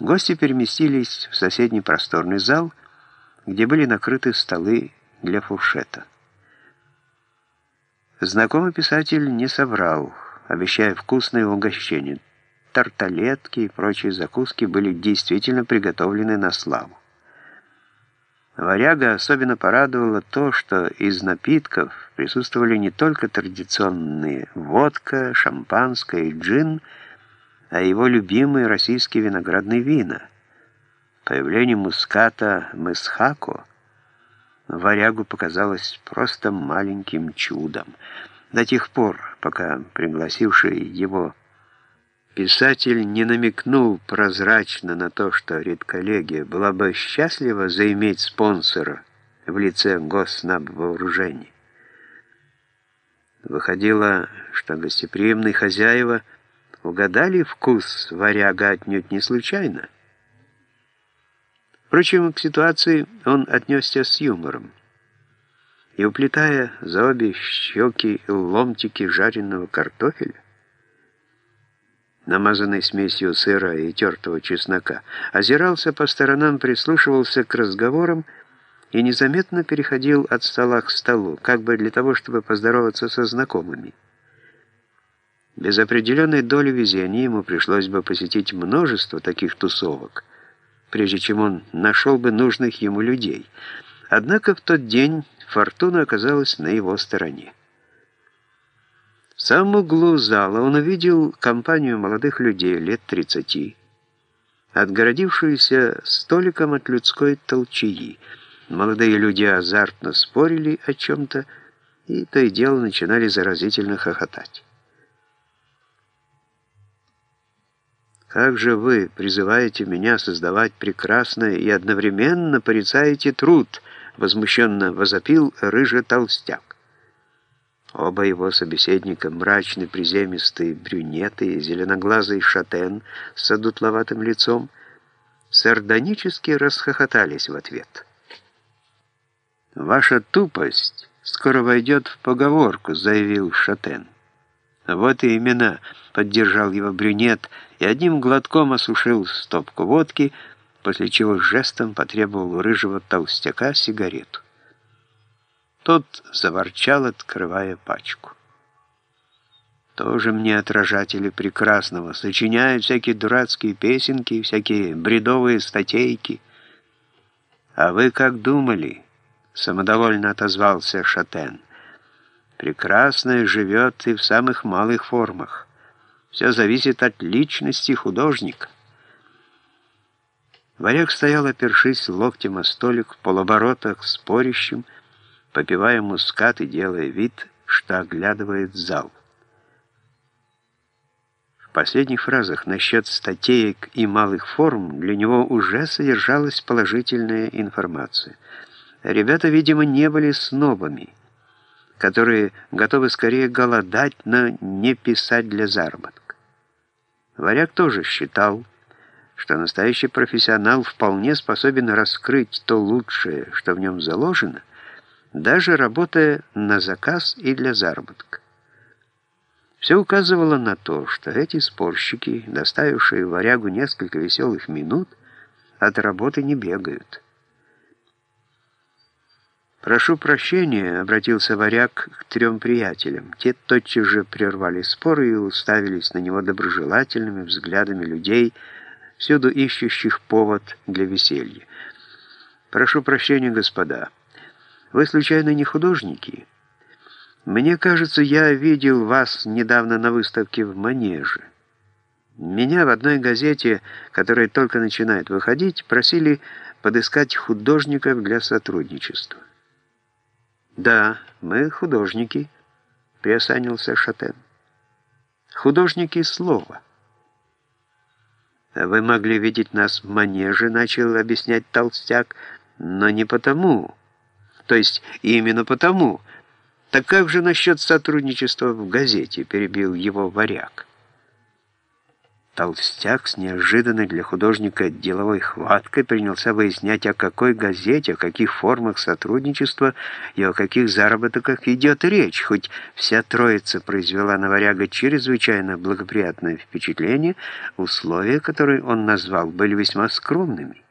Гости переместились в соседний просторный зал, где были накрыты столы для фуршета. Знакомый писатель не соврал, обещая вкусное угощение. Тарталетки и прочие закуски были действительно приготовлены на славу. Варяга особенно порадовало то, что из напитков присутствовали не только традиционные водка, шампанское и джин, а его любимые российские виноградные вина. Появление муската Месхако варягу показалось просто маленьким чудом. До тех пор, пока пригласивший его Писатель не намекнул прозрачно на то, что редколлегия была бы счастлива заиметь спонсора в лице госнабвооружений. Выходило, что гостеприимные хозяева угадали вкус варяга отнюдь не случайно. Впрочем, к ситуации он отнесся с юмором. И уплетая за обе щеки ломтики жареного картофеля, намазанный смесью сыра и тертого чеснока, озирался по сторонам, прислушивался к разговорам и незаметно переходил от стола к столу, как бы для того, чтобы поздороваться со знакомыми. Без определенной доли везения ему пришлось бы посетить множество таких тусовок, прежде чем он нашел бы нужных ему людей. Однако в тот день фортуна оказалась на его стороне. В самом углу зала он увидел компанию молодых людей лет 30, отгородившуюся столиком от людской толчии. Молодые люди азартно спорили о чем-то, и то и дело начинали заразительно хохотать. «Как же вы призываете меня создавать прекрасное и одновременно порицаете труд?» возмущенно возопил рыжий толстяк. Оба его собеседника, мрачный, приземистый, брюнеты, зеленоглазый шатен с одутловатым лицом, сардонически расхохотались в ответ. «Ваша тупость скоро войдет в поговорку», — заявил шатен. «Вот и именно», — поддержал его брюнет и одним глотком осушил стопку водки, после чего жестом потребовал у рыжего толстяка сигарету. Тот заворчал, открывая пачку. Тоже мне отражатели прекрасного. Сочиняют всякие дурацкие песенки, всякие бредовые статейки. А вы как думали? Самодовольно отозвался Шатен. Прекрасное живет и в самых малых формах. Все зависит от личности художника. Варяг стоял, опершись локтем о столик, в полоборотах, спорящим, попивая мускат и делая вид, что оглядывает зал. В последних фразах насчет статеек и малых форм для него уже содержалась положительная информация. Ребята, видимо, не были снобами, которые готовы скорее голодать, но не писать для заработка. Варяг тоже считал, что настоящий профессионал вполне способен раскрыть то лучшее, что в нем заложено, даже работая на заказ и для заработка. Все указывало на то, что эти спорщики, доставившие варягу несколько веселых минут, от работы не бегают. «Прошу прощения», — обратился варяг к трем приятелям. Те тотчас же прервали спор и уставились на него доброжелательными взглядами людей, всюду ищущих повод для веселья. «Прошу прощения, господа». Вы, случайно, не художники? Мне кажется, я видел вас недавно на выставке в Манеже. Меня в одной газете, которая только начинает выходить, просили подыскать художников для сотрудничества. «Да, мы художники», — приосанился Шатен. «Художники слова». «Вы могли видеть нас в манеже», — начал объяснять Толстяк, «но не потому, то есть именно потому. Так как же насчет сотрудничества в газете, перебил его варяг. Толстяк с неожиданной для художника деловой хваткой принялся выяснять, о какой газете, о каких формах сотрудничества и о каких заработках идет речь, хоть вся троица произвела на варяга чрезвычайно благоприятное впечатление, условия, которые он назвал, были весьма скромными.